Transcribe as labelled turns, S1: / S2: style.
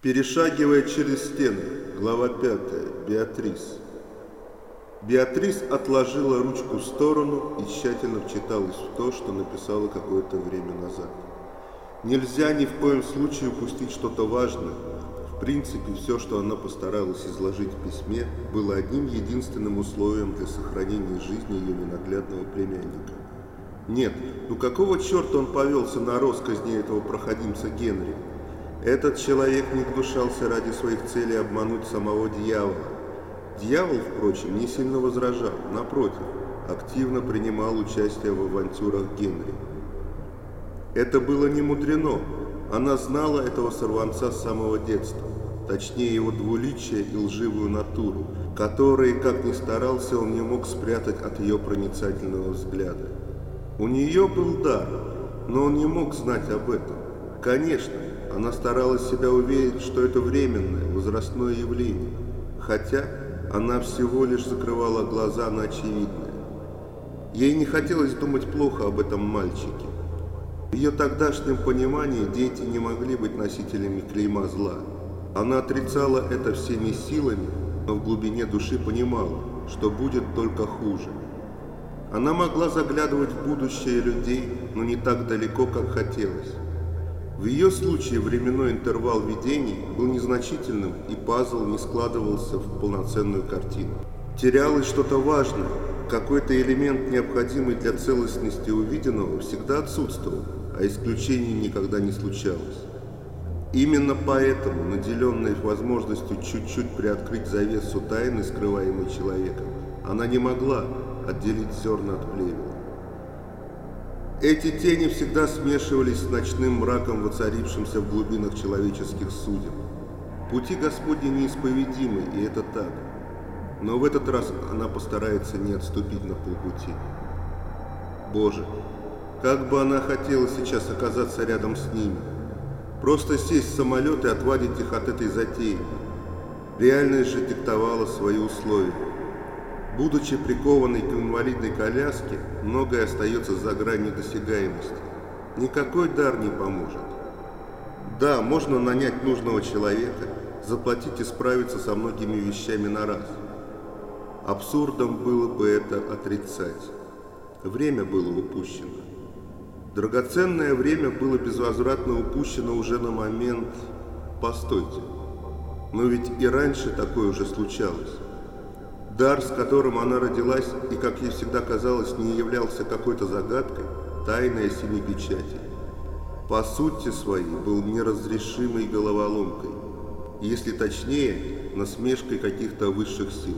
S1: Перешагивая через стены. Глава 5. Беатрис. Беатрис отложила ручку в сторону и тщательно вчиталась в то, что написала какое-то время назад. Нельзя ни в коем случае упустить что-то важное. В принципе, все, что она постаралась изложить в письме, было одним единственным условием для сохранения жизни ее ненаглядного племянника. Нет, ну какого черта он повелся на росказни этого проходимца Генри? Этот человек не гнушался ради своих целей обмануть самого дьявола. Дьявол, впрочем, не сильно возражал, напротив, активно принимал участие в авантюрах Генри. Это было не мудрено. Она знала этого сорванца с самого детства, точнее его двуличие и лживую натуру, которые, как ни старался, он не мог спрятать от ее проницательного взгляда. У нее был дар, но он не мог знать об этом. Конечно, она старалась себя уверить, что это временное, возрастное явление, хотя она всего лишь закрывала глаза на очевидное. Ей не хотелось думать плохо об этом мальчике. В ее тогдашнем понимании дети не могли быть носителями клейма зла. Она отрицала это всеми силами, но в глубине души понимала, что будет только хуже. Она могла заглядывать в будущее людей, но не так далеко, как хотелось. В ее случае временной интервал видений был незначительным, и пазл не складывался в полноценную картину. Терялось что-то важное, какой-то элемент, необходимый для целостности увиденного, всегда отсутствовал, а исключений никогда не случалось. Именно поэтому, наделенная возможностью чуть-чуть приоткрыть завесу тайны, скрываемой человеком, она не могла отделить зерна от плевела. Эти тени всегда смешивались с ночным мраком, воцарившимся в глубинах человеческих судеб. Пути Господни неисповедимы, и это так. Но в этот раз она постарается не отступить на полпути. Боже, как бы она хотела сейчас оказаться рядом с ними. Просто сесть в самолет и отвадить их от этой затеи. Реальность же диктовала свои условия. Будучи прикованной к инвалидной коляске, многое остается за гранью досягаемости. Никакой дар не поможет. Да, можно нанять нужного человека, заплатить и справиться со многими вещами на раз. Абсурдом было бы это отрицать. Время было упущено. Драгоценное время было безвозвратно упущено уже на момент... Постойте. Но ведь и раньше такое уже случалось. Дар, с которым она родилась и, как ей всегда казалось, не являлся какой-то загадкой, тайная семи печати. По сути своей был неразрешимой головоломкой, если точнее, насмешкой каких-то высших сил.